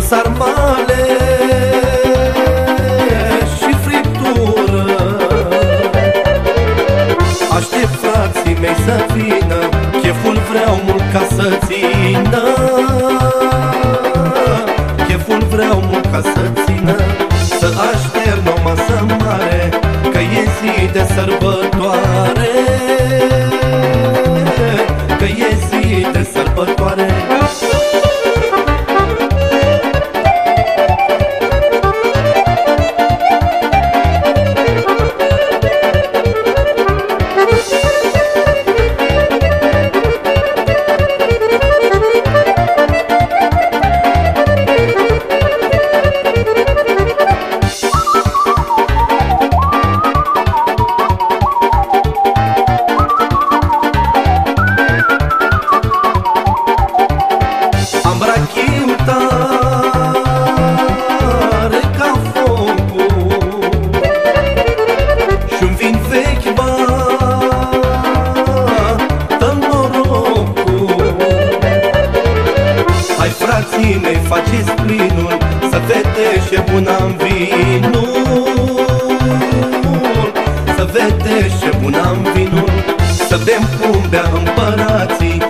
sarmale și friptură Aștept frații mei să vină Cheful vreau mult ca să țină. Cheful vreau mult ca să țină mei, faceți plinul Să vedeți ce bun am vinul. Să vedeți ce bun am vinul Să bem cum bea împărații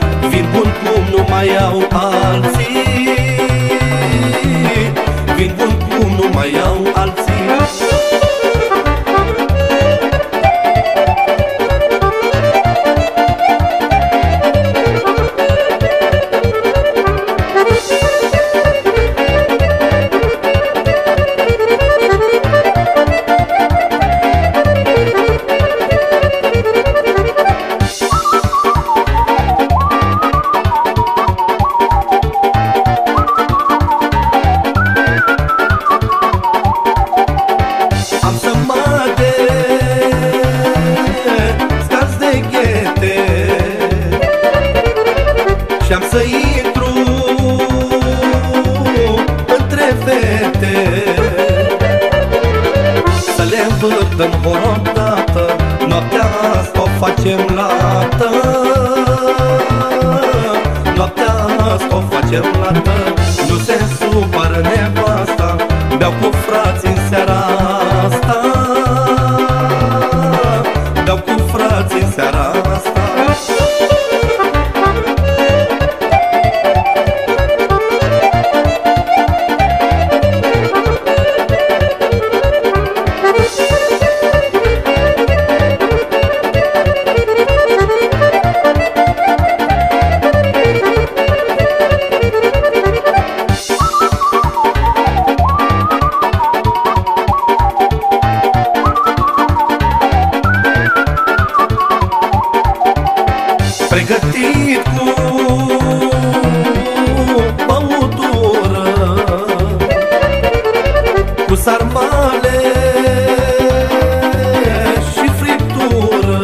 Dă-n vorodată Noaptea asta o facem lată Noaptea asta o facem lată Nu se pornit cu băutură Cu sarmale și friptură.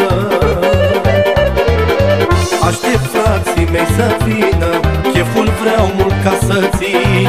Aștept frații mei să vină Cheful vreau mult ca să țin.